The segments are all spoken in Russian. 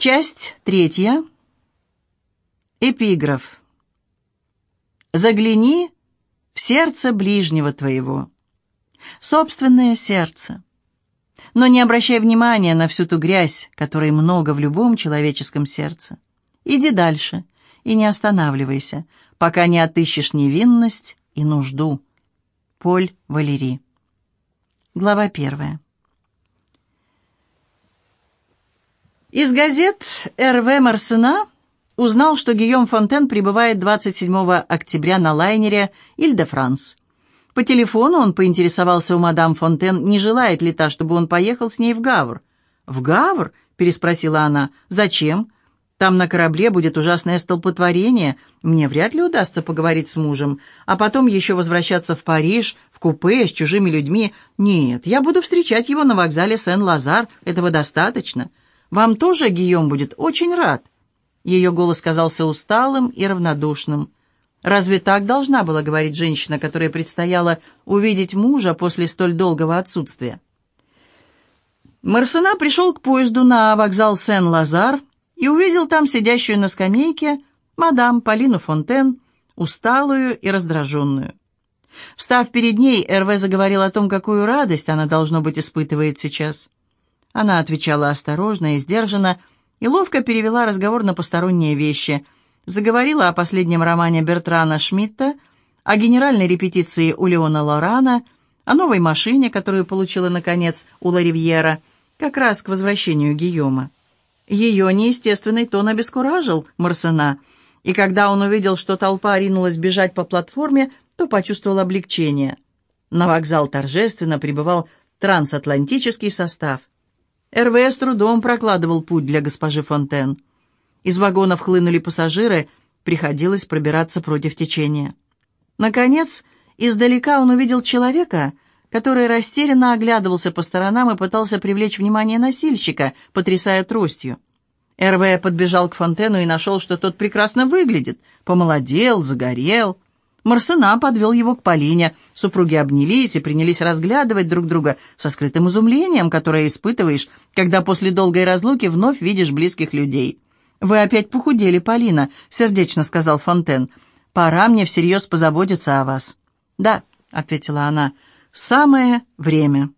Часть третья. Эпиграф. Загляни в сердце ближнего твоего. Собственное сердце. Но не обращай внимания на всю ту грязь, которой много в любом человеческом сердце. Иди дальше и не останавливайся, пока не отыщешь невинность и нужду. Поль Валери. Глава первая. Из газет РВ «Марсена» узнал, что Гийом Фонтен прибывает 27 октября на лайнере «Иль-де-Франс». По телефону он поинтересовался у мадам Фонтен, не желает ли та, чтобы он поехал с ней в Гавр. «В Гавр?» — переспросила она. «Зачем? Там на корабле будет ужасное столпотворение. Мне вряд ли удастся поговорить с мужем. А потом еще возвращаться в Париж, в купе, с чужими людьми. Нет, я буду встречать его на вокзале Сен-Лазар. Этого достаточно». Вам тоже Гийом будет очень рад». Ее голос казался усталым и равнодушным. Разве так должна была говорить женщина, которой предстояло увидеть мужа после столь долгого отсутствия? Марсена пришел к поезду на вокзал Сен-Лазар и увидел там сидящую на скамейке мадам Полину Фонтен, усталую и раздраженную. Встав перед ней, Эрве заговорил о том, какую радость она, должно быть, испытывает сейчас. Она отвечала осторожно и сдержанно, и ловко перевела разговор на посторонние вещи. Заговорила о последнем романе Бертрана Шмидта, о генеральной репетиции у Леона Лорана, о новой машине, которую получила, наконец, у Ларивьера, как раз к возвращению Гийома. Ее неестественный тон обескуражил Марсена, и когда он увидел, что толпа ринулась бежать по платформе, то почувствовал облегчение. На вокзал торжественно прибывал трансатлантический состав. РВС трудом прокладывал путь для госпожи Фонтен. Из вагонов хлынули пассажиры, приходилось пробираться против течения. Наконец, издалека он увидел человека, который растерянно оглядывался по сторонам и пытался привлечь внимание носильщика, потрясая тростью. РВ подбежал к Фонтену и нашел, что тот прекрасно выглядит, помолодел, загорел. Марсена подвел его к Полине. Супруги обнялись и принялись разглядывать друг друга со скрытым изумлением, которое испытываешь, когда после долгой разлуки вновь видишь близких людей. «Вы опять похудели, Полина», — сердечно сказал Фонтен. «Пора мне всерьез позаботиться о вас». «Да», — ответила она, — «самое время».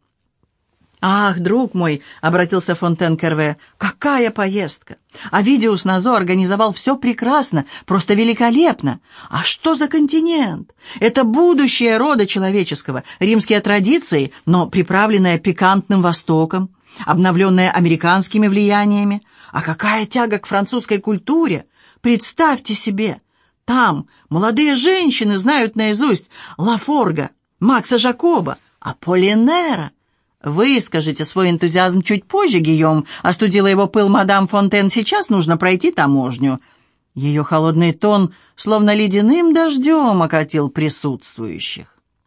«Ах, друг мой!» — обратился Фонтен Керве. «Какая поездка! А Видеус Назо организовал все прекрасно, просто великолепно! А что за континент? Это будущее рода человеческого, римские традиции, но приправленное пикантным Востоком, обновленное американскими влияниями. А какая тяга к французской культуре! Представьте себе! Там молодые женщины знают наизусть Лафорга, Макса Жакоба, Аполлинера — «Выскажите свой энтузиазм чуть позже, Гийом», — остудила его пыл мадам Фонтен. «Сейчас нужно пройти таможню». Ее холодный тон, словно ледяным дождем, окатил присутствующих.